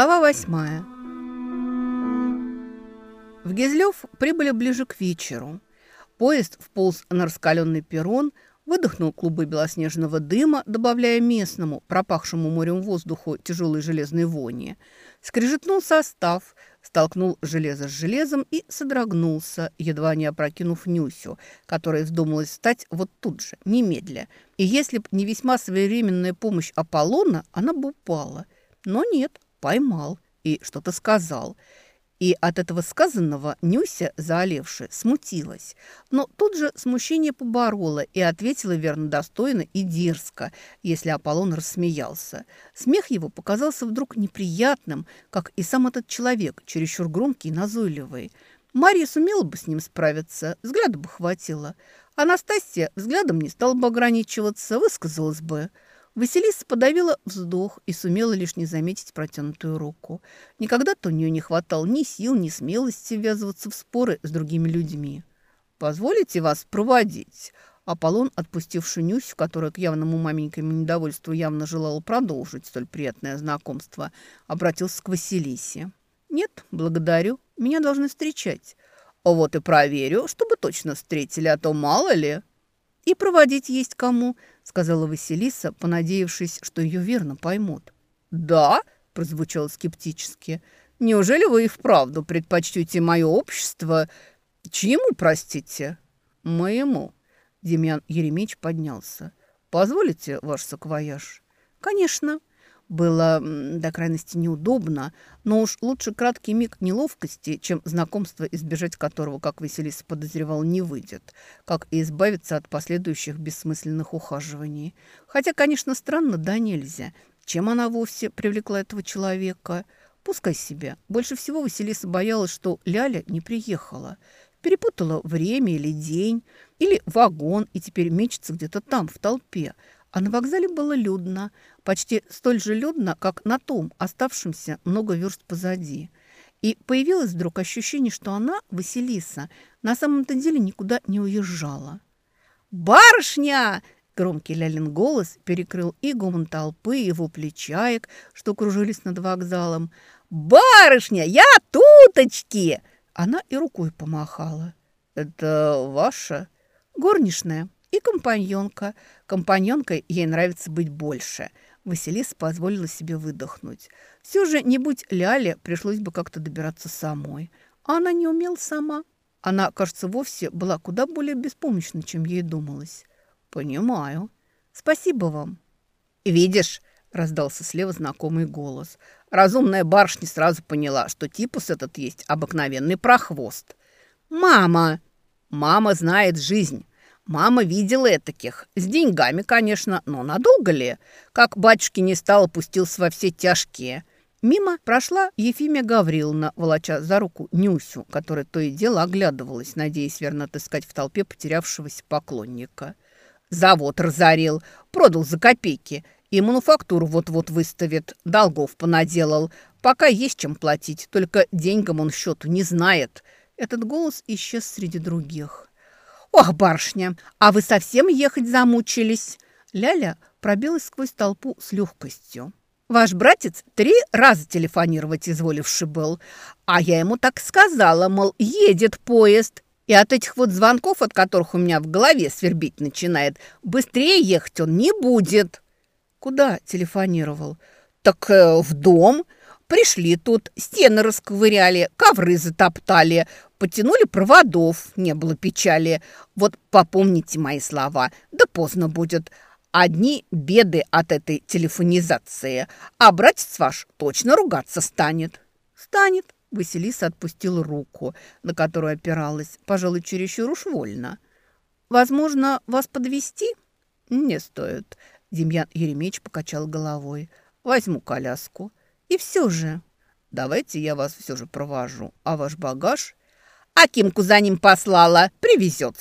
Глава восьмая. В Гизлёв прибыли ближе к вечеру. Поезд вполз на раскаленный перрон, выдохнул клубы белоснежного дыма, добавляя местному, пропахшему морем воздуху тяжелой железной вони. Скрежетнул состав, столкнул железо с железом и содрогнулся, едва не опрокинув Нюсю, которая вздумалась встать вот тут же, немедля. И если б не весьма своевременная помощь Аполлона, она бы упала. Но нет, поймал и что-то сказал. И от этого сказанного Нюся, заолевши, смутилась. Но тут же смущение поборола и ответила верно достойно и дерзко, если Аполлон рассмеялся. Смех его показался вдруг неприятным, как и сам этот человек, чересчур громкий и назойливый. Мария сумела бы с ним справиться, взгляда бы хватило. Анастасия взглядом не стала бы ограничиваться, высказалась бы – Василиса подавила вздох и сумела лишь не заметить протянутую руку. Никогда-то у нее не хватало ни сил, ни смелости ввязываться в споры с другими людьми. «Позволите вас проводить?» Аполлон, отпустивший Нюсю, которая к явному маменькому недовольству явно желала продолжить столь приятное знакомство, обратился к Василисе. «Нет, благодарю. Меня должны встречать». «Вот и проверю, чтобы точно встретили, а то мало ли». «И проводить есть кому», — сказала Василиса, понадеявшись, что ее верно поймут. «Да?» — прозвучало скептически. «Неужели вы и вправду предпочтете мое общество? Чьему, простите?» «Моему». Демьян Еремеевич поднялся. «Позволите ваш саквояж?» «Конечно». Было до крайности неудобно, но уж лучше краткий миг неловкости, чем знакомство, избежать которого, как Василиса подозревал, не выйдет, как и избавиться от последующих бессмысленных ухаживаний. Хотя, конечно, странно, да нельзя. Чем она вовсе привлекла этого человека? Пускай себе. Больше всего Василиса боялась, что Ляля не приехала. Перепутала время или день, или вагон, и теперь мечется где-то там, в толпе. А на вокзале было людно, почти столь же людно, как на том, оставшемся много верст позади. И появилось вдруг ощущение, что она, Василиса, на самом-то деле никуда не уезжала. «Барышня!» Громкий Лялин голос перекрыл и гомон толпы, и вопли чаек, что кружились над вокзалом. «Барышня, я туточки!» Она и рукой помахала. «Это ваша?» «Горничная», и компаньонка. Компаньонкой ей нравится быть больше. Василиса позволила себе выдохнуть. Все же, не будь Ляли, пришлось бы как-то добираться самой. А она не умела сама. Она, кажется, вовсе была куда более беспомощна, чем ей думалось. «Понимаю. Спасибо вам». «Видишь?» – раздался слева знакомый голос. Разумная барышня сразу поняла, что типус этот есть обыкновенный прохвост. «Мама!» «Мама знает жизнь. Мама видела таких. С деньгами, конечно, но надолго ли? Как батюшки не стал, пустился во все тяжкие. Мимо прошла Ефимия Гавриловна, волоча за руку Нюсю, которая то и дело оглядывалась, надеясь верно отыскать в толпе потерявшегося поклонника. Завод разорил, продал за копейки. И мануфактуру вот-вот выставит, долгов понаделал. Пока есть чем платить, только деньгам он счету не знает. Этот голос исчез среди других. «Ох, барышня, а вы совсем ехать замучились?» Ляля пробилась сквозь толпу с легкостью. «Ваш братец три раза телефонировать изволивший был, а я ему так сказала, мол, едет поезд, и от этих вот звонков, от которых у меня в голове свербить начинает, быстрее ехать он не будет». «Куда телефонировал?» «Так э, в дом». Пришли тут, стены расковыряли, ковры затоптали, потянули проводов, не было печали. Вот попомните мои слова, да поздно будет. Одни беды от этой телефонизации, а братец ваш точно ругаться станет. Станет. Василиса отпустила руку, на которую опиралась, пожалуй, чересчур уж вольно. «Возможно, вас подвести «Не стоит», — Демьян Еремеевич покачал головой. «Возьму коляску». И все же... Давайте я вас все же провожу, а ваш багаж... А Кимку за ним послала, привезет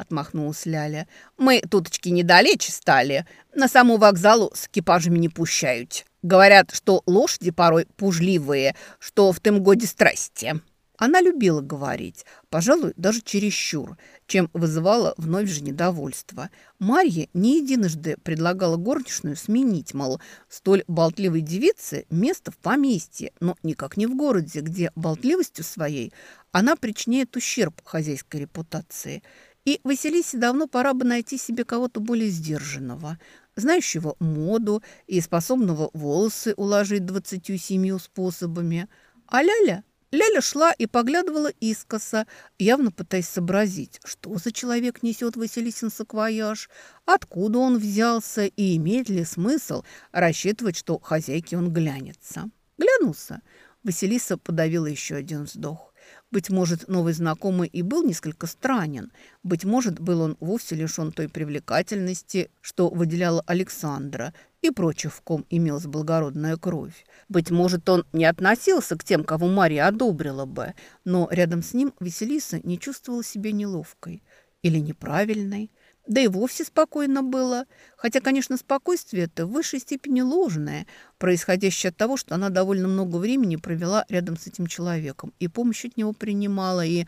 отмахнулась Ляля. Мы туточки недалече стали. На саму вокзалу с экипажами не пущают. Говорят, что лошади порой пужливые, что в том годе страсти. Она любила говорить, пожалуй, даже чересчур, чем вызывала вновь же недовольство. Марья не единожды предлагала горничную сменить, мол, столь болтливой девице место в поместье, но никак не в городе, где болтливостью своей она причиняет ущерб хозяйской репутации. И Василисе давно пора бы найти себе кого-то более сдержанного, знающего моду и способного волосы уложить двадцатью семью способами. А Ляля Ляля шла и поглядывала искоса, явно пытаясь сообразить, что за человек несет Василисин саквояж, откуда он взялся и имеет ли смысл рассчитывать, что хозяйке он глянется. Глянулся. Василиса подавила еще один вздох. Быть может, новый знакомый и был несколько странен. Быть может, был он вовсе лишен той привлекательности, что выделяла Александра, и прочих, в ком имелась благородная кровь. Быть может, он не относился к тем, кого Мария одобрила бы, но рядом с ним Василиса не чувствовала себя неловкой или неправильной. Да и вовсе спокойно было. Хотя, конечно, спокойствие это в высшей степени ложное, происходящее от того, что она довольно много времени провела рядом с этим человеком и помощь от него принимала, и,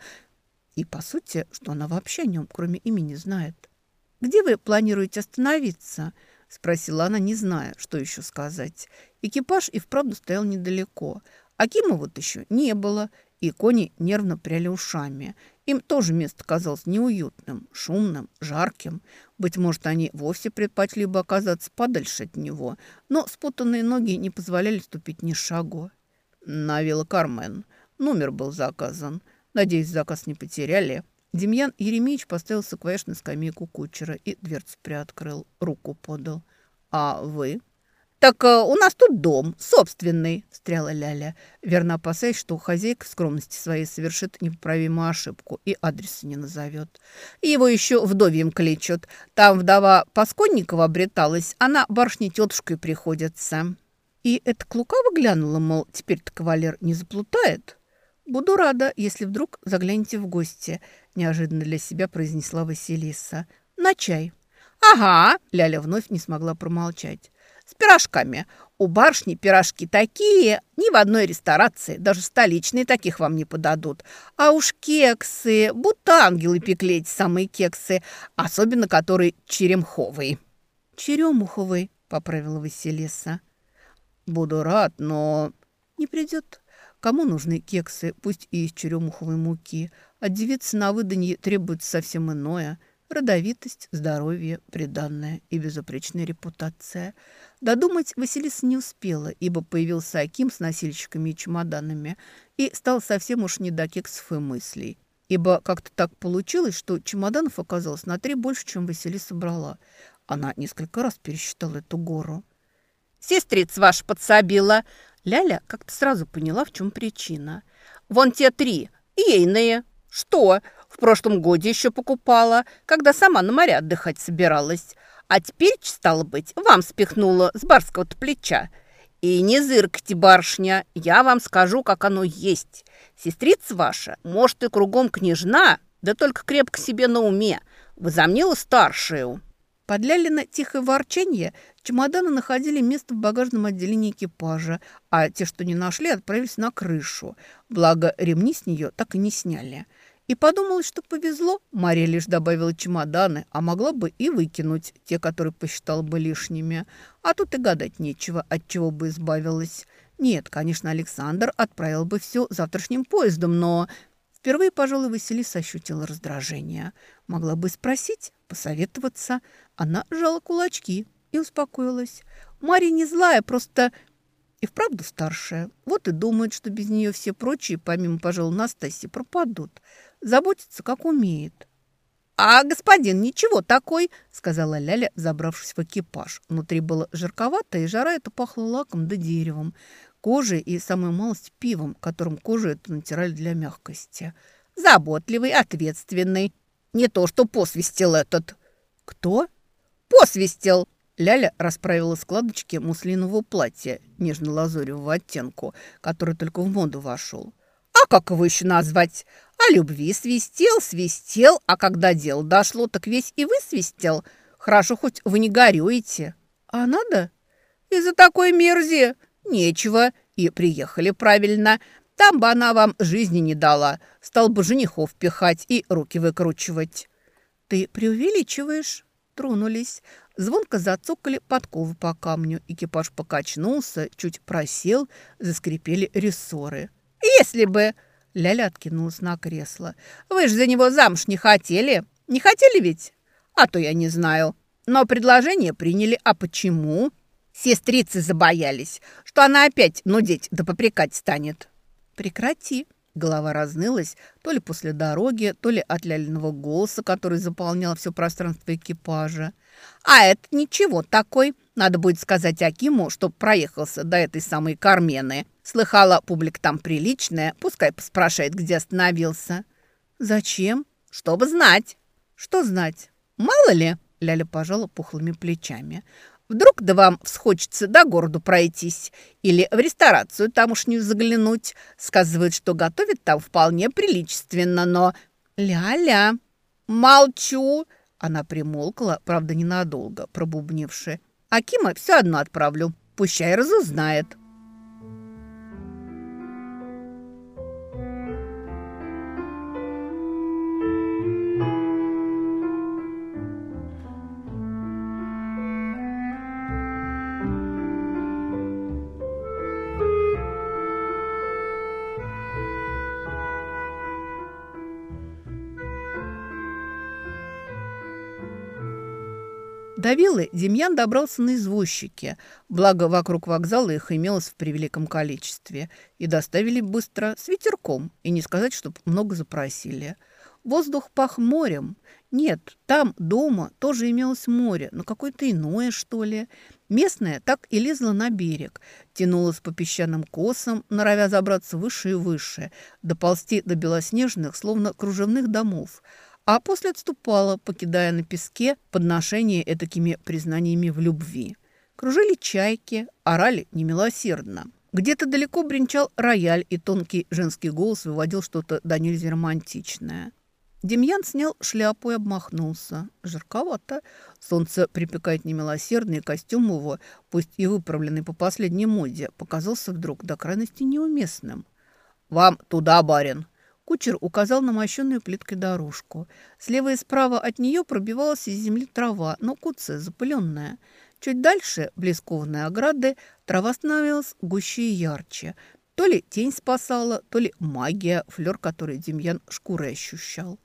и по сути, что она вообще о нем, кроме имени, знает. «Где вы планируете остановиться?» – спросила она, не зная, что еще сказать. Экипаж и вправду стоял недалеко. Акима вот еще не было, и кони нервно пряли ушами – им тоже место казалось неуютным, шумным, жарким. Быть может, они вовсе предпочли бы оказаться подальше от него, но спутанные ноги не позволяли ступить ни шагу. На вилла Кармен. Номер был заказан. Надеюсь, заказ не потеряли. Демьян Еремеевич поставил саквояж на скамейку кучера и дверцу приоткрыл, руку подал. «А вы?» «Так э, у нас тут дом, собственный», – встряла Ляля, верно опасаясь, что хозяйка в скромности своей совершит непоправимую ошибку и адреса не назовет. Его еще вдовьем кличут. Там вдова Пасконникова обреталась, она барышней тетушкой приходится. И это лукаво глянула, мол, теперь-то кавалер не заплутает. «Буду рада, если вдруг заглянете в гости», – неожиданно для себя произнесла Василиса. «На чай». «Ага», – Ляля вновь не смогла промолчать с пирожками. У барышни пирожки такие, ни в одной ресторации, даже столичные таких вам не подадут. А уж кексы, будто ангелы пекли эти самые кексы, особенно которые черемховые. «Черемуховый», — поправила Василиса. «Буду рад, но не придет. Кому нужны кексы, пусть и из черемуховой муки? От девицы на выданье требуется совсем иное — Родовитость, здоровье, приданное и безупречная репутация. Додумать Василиса не успела, ибо появился Аким с носильщиками и чемоданами и стал совсем уж не до кексов и мыслей. Ибо как-то так получилось, что чемоданов оказалось на три больше, чем Василиса брала. Она несколько раз пересчитала эту гору. «Сестрица ваша подсобила!» Ляля как-то сразу поняла, в чем причина. «Вон те три, ейные!» «Что? В прошлом годе еще покупала, когда сама на море отдыхать собиралась. А теперь, стало быть, вам спихнула с барского-то плеча. И не зыркайте, барышня, я вам скажу, как оно есть. Сестрица ваша, может, и кругом княжна, да только крепко себе на уме. Возомнила старшую». Под Лялина тихое ворчанье чемоданы находили место в багажном отделении экипажа, а те, что не нашли, отправились на крышу. Благо, ремни с нее так и не сняли. И подумала, что повезло. Мария лишь добавила чемоданы, а могла бы и выкинуть те, которые посчитала бы лишними. А тут и гадать нечего, от чего бы избавилась. Нет, конечно, Александр отправил бы все завтрашним поездом, но... Впервые, пожалуй, Василиса ощутила раздражение. Могла бы спросить, посоветоваться. Она сжала кулачки и успокоилась. Мария не злая, просто и вправду старшая. Вот и думает, что без нее все прочие, помимо, пожалуй, Настасьи, пропадут. Заботится, как умеет. «А господин ничего такой», — сказала Ляля, забравшись в экипаж. Внутри было жарковато, и жара это пахла лаком да деревом, кожей и, самой малость, пивом, которым кожу эту натирали для мягкости. «Заботливый, ответственный. Не то, что посвистел этот». «Кто?» «Посвистел», Ляля расправила складочки муслинового платья нежно-лазуревого оттенку, который только в моду вошел. «А как его еще назвать? О любви свистел, свистел, а когда дело дошло, так весь и вы свистел. Хорошо, хоть вы не горюете. А надо? Из-за такой мерзи нечего. И приехали правильно. Там бы она вам жизни не дала. Стал бы женихов пихать и руки выкручивать». «Ты преувеличиваешь?» Тронулись. Звонко зацокали подковы по камню. Экипаж покачнулся, чуть просел, заскрипели рессоры. «Если бы...» Ляля откинулась на кресло. «Вы же за него замуж не хотели. Не хотели ведь? А то я не знаю. Но предложение приняли. А почему?» Сестрицы забоялись, что она опять нудеть да попрекать станет. «Прекрати!» Голова разнылась то ли после дороги, то ли от ляльного голоса, который заполнял все пространство экипажа. «А это ничего такой. Надо будет сказать Акиму, чтоб проехался до этой самой Кармены. Слыхала, публика там приличная, пускай поспрашивает, где остановился». «Зачем?» «Чтобы знать». «Что знать?» «Мало ли», — Ляля пожала пухлыми плечами. Вдруг да вам всхочется до городу пройтись или в ресторацию тамошнюю заглянуть. Сказывают, что готовят там вполне приличественно, но... Ля-ля, молчу!» Она примолкла, правда, ненадолго, пробубнивши. «Акима все одно отправлю, пущай разузнает». До виллы Демьян добрался на извозчике, благо вокруг вокзала их имелось в превеликом количестве, и доставили быстро с ветерком, и не сказать, чтоб много запросили. Воздух пах морем. Нет, там, дома, тоже имелось море, но какое-то иное, что ли. Местное так и лезло на берег, тянулось по песчаным косам, норовя забраться выше и выше, доползти до белоснежных, словно кружевных домов – а после отступала, покидая на песке подношение этакими признаниями в любви. Кружили чайки, орали немилосердно. Где-то далеко бренчал рояль, и тонкий женский голос выводил что-то до нельзя романтичное. Демьян снял шляпу и обмахнулся. Жарковато. Солнце припекает немилосердно, и костюм его, пусть и выправленный по последней моде, показался вдруг до крайности неуместным. «Вам туда, барин!» Кучер указал на мощенную плиткой дорожку. Слева и справа от нее пробивалась из земли трава, но куцая, запыленная. Чуть дальше, близ кованой ограды, трава становилась гуще и ярче. То ли тень спасала, то ли магия, флер который Демьян шкурой ощущал.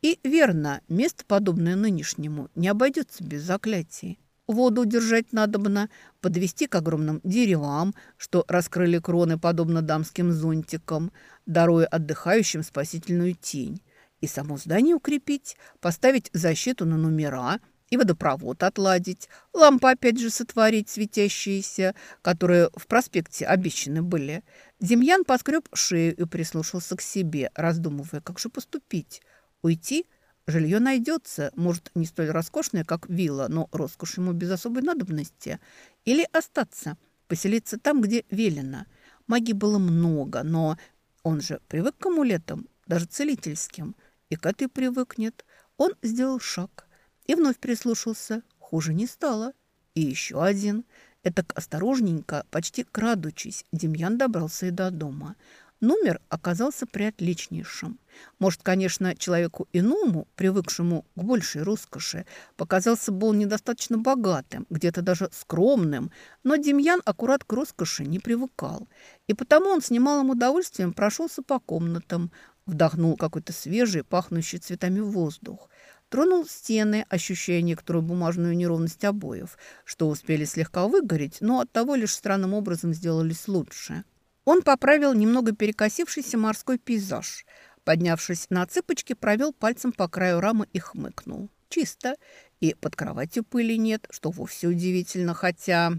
И верно, место, подобное нынешнему, не обойдется без заклятий. Воду держать надобно, подвести к огромным деревам, что раскрыли кроны, подобно дамским зонтикам, даруя отдыхающим спасительную тень. И само здание укрепить, поставить защиту на номера и водопровод отладить, лампы опять же сотворить светящиеся, которые в проспекте обещаны были. Демьян поскреб шею и прислушался к себе, раздумывая, как же поступить. Уйти – Жилье найдется, может, не столь роскошное, как вилла, но роскошь ему без особой надобности. Или остаться, поселиться там, где велено. Магии было много, но он же привык к амулетам, даже целительским, и к этой привыкнет. Он сделал шаг и вновь прислушался. Хуже не стало. И еще один. Это осторожненько, почти крадучись, Демьян добрался и до дома – Номер оказался приотличнейшим. Может, конечно, человеку иному, привыкшему к большей роскоши, показался был недостаточно богатым, где-то даже скромным, но Демьян аккурат к роскоши не привыкал. И потому он с немалым удовольствием прошелся по комнатам, вдохнул какой-то свежий, пахнущий цветами воздух, тронул стены, ощущая некоторую бумажную неровность обоев, что успели слегка выгореть, но оттого лишь странным образом сделались лучше. Он поправил немного перекосившийся морской пейзаж. Поднявшись на цыпочки, провел пальцем по краю рамы и хмыкнул. Чисто. И под кроватью пыли нет, что вовсе удивительно, хотя...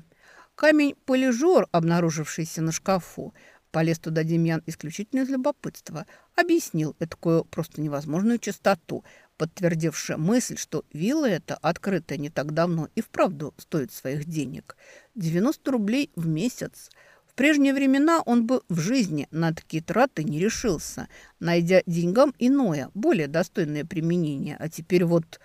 Камень-полижор, обнаружившийся на шкафу, полез туда Демьян исключительно из любопытства, объяснил такую просто невозможную чистоту, подтвердившая мысль, что вилла эта, открытая не так давно, и вправду стоит своих денег. 90 рублей в месяц – в прежние времена он бы в жизни на такие траты не решился, найдя деньгам иное, более достойное применение. А теперь вот...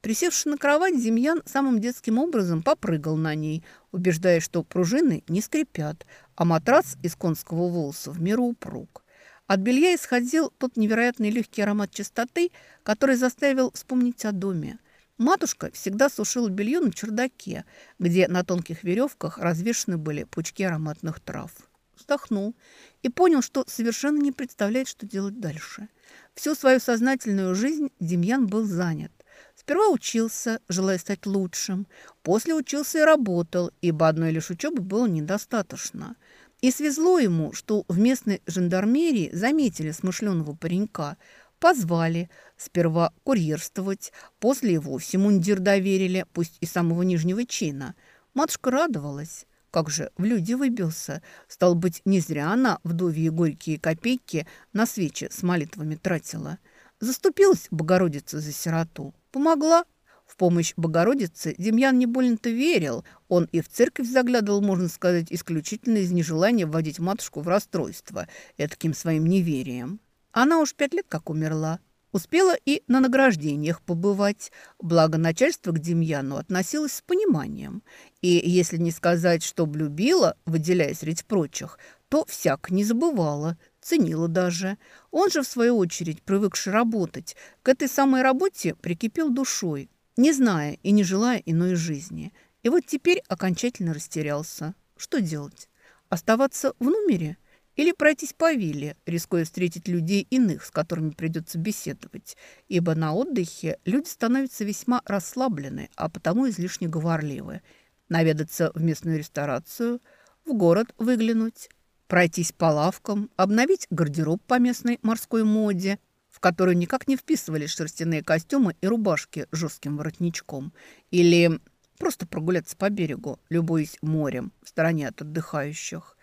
Присевший на кровать, Демьян самым детским образом попрыгал на ней, убеждая, что пружины не скрипят, а матрас из конского волоса в меру упруг. От белья исходил тот невероятный легкий аромат чистоты, который заставил вспомнить о доме. Матушка всегда сушила белье на чердаке, где на тонких веревках развешаны были пучки ароматных трав. Вздохнул и понял, что совершенно не представляет, что делать дальше. Всю свою сознательную жизнь Демьян был занят. Сперва учился, желая стать лучшим. После учился и работал, ибо одной лишь учебы было недостаточно. И свезло ему, что в местной жандармерии заметили смышленого паренька, позвали сперва курьерствовать, после и вовсе мундир доверили, пусть и самого нижнего чина. Матушка радовалась. Как же в люди выбился. Стал быть, не зря она вдовье горькие копейки на свечи с молитвами тратила. Заступилась Богородица за сироту. Помогла. В помощь Богородице Демьян не больно-то верил. Он и в церковь заглядывал, можно сказать, исключительно из нежелания вводить матушку в расстройство таким своим неверием. Она уж пять лет как умерла. Успела и на награждениях побывать. Благо начальство к Демьяну относилось с пониманием. И если не сказать, что любила, выделяя среди прочих, то всяк не забывала, ценила даже. Он же, в свою очередь, привыкший работать, к этой самой работе прикипел душой, не зная и не желая иной жизни. И вот теперь окончательно растерялся. Что делать? Оставаться в номере – или пройтись по вилле, рискуя встретить людей иных, с которыми придется беседовать, ибо на отдыхе люди становятся весьма расслаблены, а потому излишне говорливы. Наведаться в местную ресторацию, в город выглянуть, пройтись по лавкам, обновить гардероб по местной морской моде, в которую никак не вписывались шерстяные костюмы и рубашки с жестким воротничком, или просто прогуляться по берегу, любуясь морем в стороне от отдыхающих.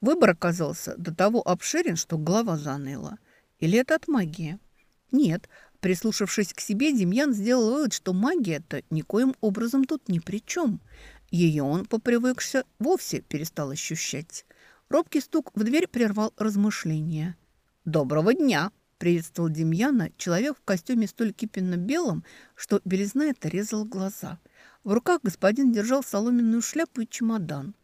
Выбор оказался до того обширен, что голова заныла. Или это от магии? Нет. Прислушавшись к себе, Демьян сделал вывод, что магия-то никоим образом тут ни при чем. Ее он, попривыкся, вовсе перестал ощущать. Робкий стук в дверь прервал размышления. «Доброго дня!» – приветствовал Демьяна человек в костюме столь кипенно-белом, что белизна это резала глаза. В руках господин держал соломенную шляпу и чемодан.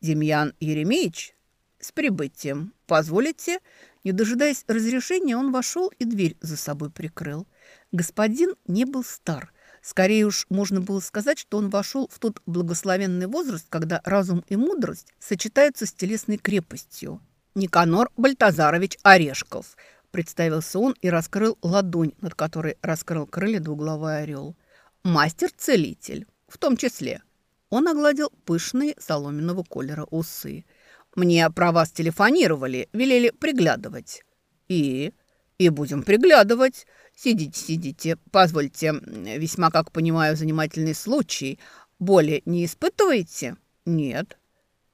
«Демьян Еремеевич?» «С прибытием. Позволите?» Не дожидаясь разрешения, он вошел и дверь за собой прикрыл. Господин не был стар. Скорее уж можно было сказать, что он вошел в тот благословенный возраст, когда разум и мудрость сочетаются с телесной крепостью. «Никанор Бальтазарович Орешков», – представился он и раскрыл ладонь, над которой раскрыл крылья двуглавый орел. «Мастер-целитель, в том числе». Он огладил пышные соломенного колера усы – мне про вас телефонировали, велели приглядывать. И? И будем приглядывать. Сидите, сидите. Позвольте, весьма, как понимаю, занимательный случай. Боли не испытываете? Нет.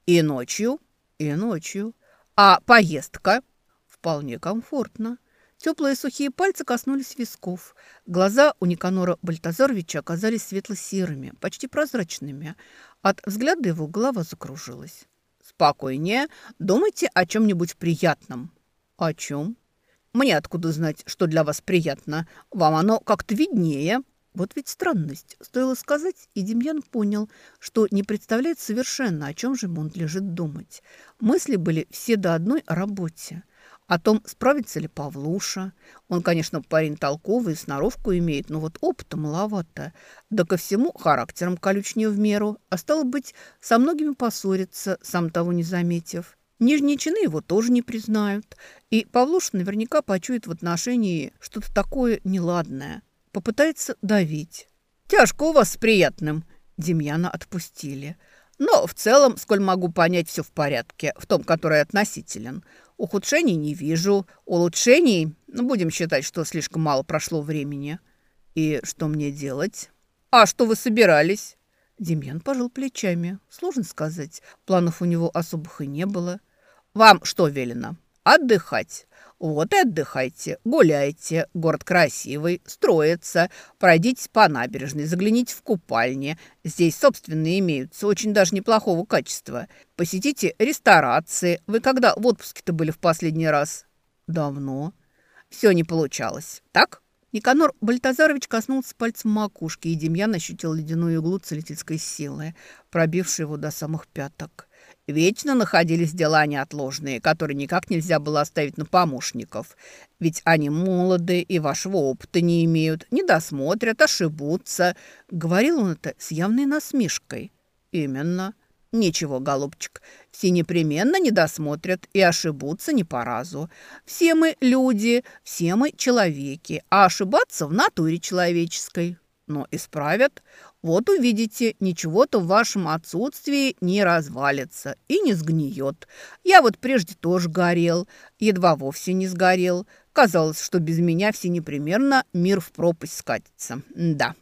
И ночью? И ночью. А поездка? Вполне комфортно. Теплые сухие пальцы коснулись висков. Глаза у Никанора Бальтазаровича оказались светло-серыми, почти прозрачными. От взгляда его голова закружилась. Спокойнее. Думайте о чем-нибудь приятном. О чем? Мне откуда знать, что для вас приятно? Вам оно как-то виднее. Вот ведь странность. Стоило сказать, и Демьян понял, что не представляет совершенно, о чем же ему он лежит думать. Мысли были все до одной о работе. О том, справится ли Павлуша. Он, конечно, парень толковый, сноровку имеет, но вот опыта маловато. Да ко всему характером колючнее в меру. А стало быть, со многими поссорится, сам того не заметив. Нижние чины его тоже не признают. И Павлуша наверняка почует в отношении что-то такое неладное. Попытается давить. «Тяжко у вас с приятным!» Демьяна отпустили. Но в целом, сколь могу понять, все в порядке, в том, который относителен. Ухудшений не вижу, улучшений, ну, будем считать, что слишком мало прошло времени. И что мне делать? А что вы собирались? Демьян пожал плечами. Сложно сказать. Планов у него особых и не было. Вам что велено? Отдыхать. Вот и отдыхайте, гуляйте. Город красивый, строится. Пройдитесь по набережной, загляните в купальни. Здесь собственные имеются, очень даже неплохого качества. Посетите ресторации. Вы когда в отпуске-то были в последний раз? Давно. Все не получалось. Так? Никанор Бальтазарович коснулся пальцем макушки, и Демьян ощутил ледяную иглу целительской силы, пробившую его до самых пяток. Вечно находились дела неотложные, которые никак нельзя было оставить на помощников. Ведь они молоды и вашего опыта не имеют, не досмотрят, ошибутся. Говорил он это с явной насмешкой. Именно. Ничего, голубчик, все непременно не досмотрят и ошибутся не по разу. Все мы люди, все мы человеки, а ошибаться в натуре человеческой. Но исправят. Вот увидите, ничего-то в вашем отсутствии не развалится и не сгниет. Я вот прежде тоже горел, едва вовсе не сгорел. Казалось, что без меня все непременно мир в пропасть скатится. Да.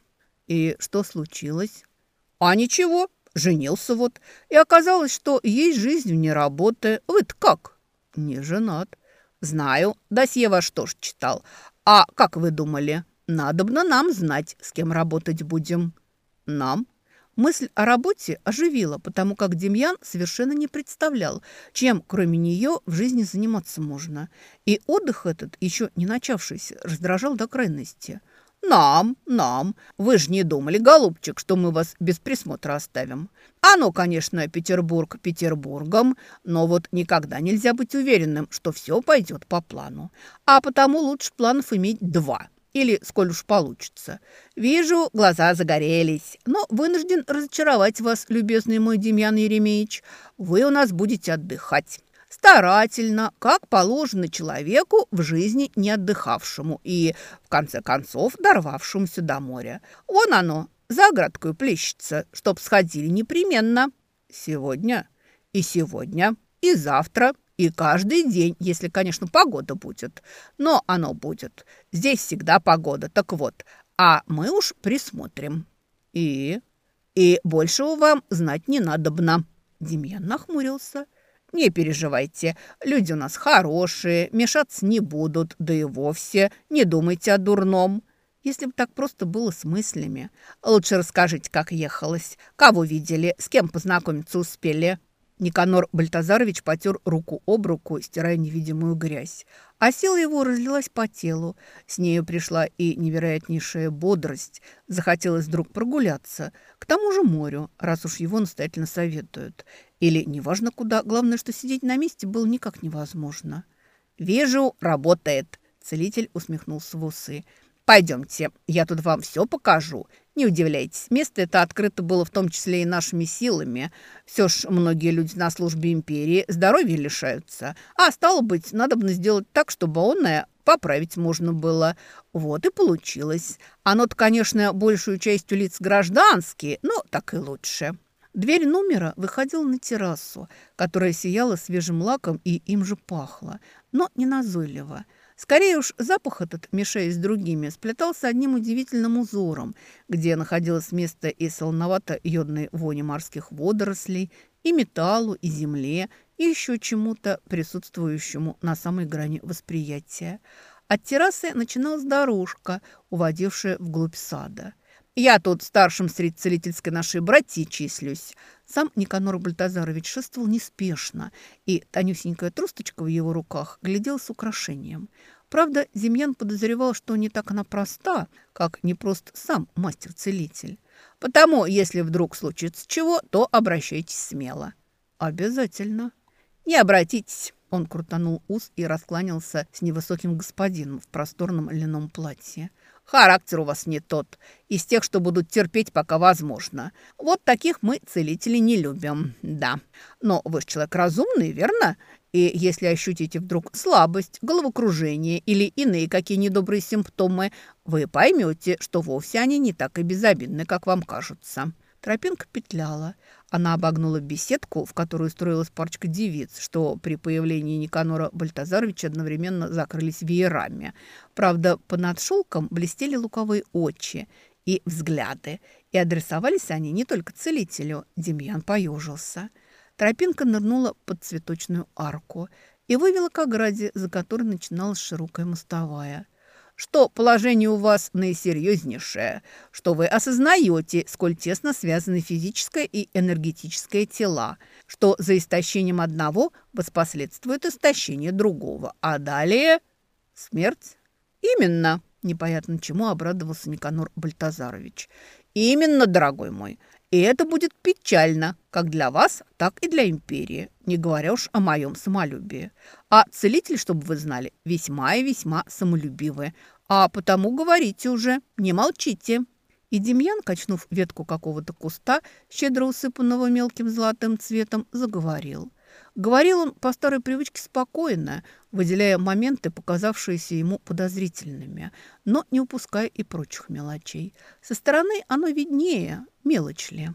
И что случилось? А ничего, Женился вот. И оказалось, что есть жизнь вне работы. Вы-то как? Не женат. Знаю. Досье ваш тоже читал. А как вы думали? Надобно нам знать, с кем работать будем. Нам? Мысль о работе оживила, потому как Демьян совершенно не представлял, чем, кроме нее, в жизни заниматься можно. И отдых этот, еще не начавшийся, раздражал до крайности – «Нам, нам. Вы же не думали, голубчик, что мы вас без присмотра оставим. Оно, конечно, Петербург Петербургом, но вот никогда нельзя быть уверенным, что все пойдет по плану. А потому лучше планов иметь два» или сколь уж получится. Вижу, глаза загорелись, но вынужден разочаровать вас, любезный мой Демьян Еремеевич. Вы у нас будете отдыхать старательно, как положено человеку в жизни не отдыхавшему и, в конце концов, дорвавшемуся до моря. Вон оно, за оградкой плещется, чтоб сходили непременно. Сегодня и сегодня, и завтра, и каждый день, если, конечно, погода будет. Но оно будет. Здесь всегда погода, так вот. А мы уж присмотрим. И... И большего вам знать не надобно. Демьян нахмурился. Не переживайте, люди у нас хорошие, мешаться не будут, да и вовсе не думайте о дурном. Если бы так просто было с мыслями. Лучше расскажите, как ехалось, кого видели, с кем познакомиться успели». Никанор Бальтазарович потер руку об руку, стирая невидимую грязь. А сила его разлилась по телу. С нею пришла и невероятнейшая бодрость. Захотелось вдруг прогуляться. К тому же морю, раз уж его настоятельно советуют. Или неважно куда, главное, что сидеть на месте было никак невозможно. «Вижу, работает», — целитель усмехнулся в усы. «Пойдемте, я тут вам все покажу. Не удивляйтесь, место это открыто было в том числе и нашими силами. Все ж многие люди на службе империи здоровья лишаются. А стало быть, надо бы сделать так, чтобы онное поправить можно было. Вот и получилось. Оно-то, конечно, большую частью лиц гражданские, но так и лучше. Дверь номера выходила на террасу, которая сияла свежим лаком и им же пахла, но не назойливо – Скорее уж, запах этот, мешаясь с другими, сплетался одним удивительным узором, где находилось место и солоновато-йодной вони морских водорослей, и металлу, и земле, и еще чему-то присутствующему на самой грани восприятия. От террасы начиналась дорожка, уводившая вглубь сада. «Я тут старшим среди целительской нашей братьи числюсь», сам Никанор Бальтазарович шествовал неспешно, и тонюсенькая тросточка в его руках глядела с украшением. Правда, Демьян подозревал, что не так она проста, как не прост сам мастер-целитель. Потому, если вдруг случится чего, то обращайтесь смело. Обязательно. Не обратитесь. Он крутанул ус и раскланялся с невысоким господином в просторном льняном платье. Характер у вас не тот. Из тех, что будут терпеть, пока возможно. Вот таких мы, целители, не любим, да. Но вы же человек разумный, верно? И если ощутите вдруг слабость, головокружение или иные какие недобрые симптомы, вы поймете, что вовсе они не так и безобидны, как вам кажутся. Тропинка петляла. Она обогнула беседку, в которую строилась парочка девиц, что при появлении Никанора Бальтазаровича одновременно закрылись веерами. Правда, понад шелком блестели луковые очи и взгляды, и адресовались они не только целителю. Демьян поежился. Тропинка нырнула под цветочную арку и вывела к ограде, за которой начиналась широкая мостовая – что положение у вас наисерьезнейшее, что вы осознаете, сколь тесно связаны физическое и энергетическое тела, что за истощением одного воспоследствует истощение другого, а далее смерть. Именно, непонятно чему обрадовался Никанор Бальтазарович. Именно, дорогой мой, И это будет печально, как для вас, так и для империи, не говоря уж о моем самолюбии. А целитель, чтобы вы знали, весьма и весьма самолюбивый. А потому говорите уже, не молчите». И Демьян, качнув ветку какого-то куста, щедро усыпанного мелким золотым цветом, заговорил. Говорил он по старой привычке спокойно, выделяя моменты, показавшиеся ему подозрительными, но не упуская и прочих мелочей. Со стороны оно виднее, мелочь ли.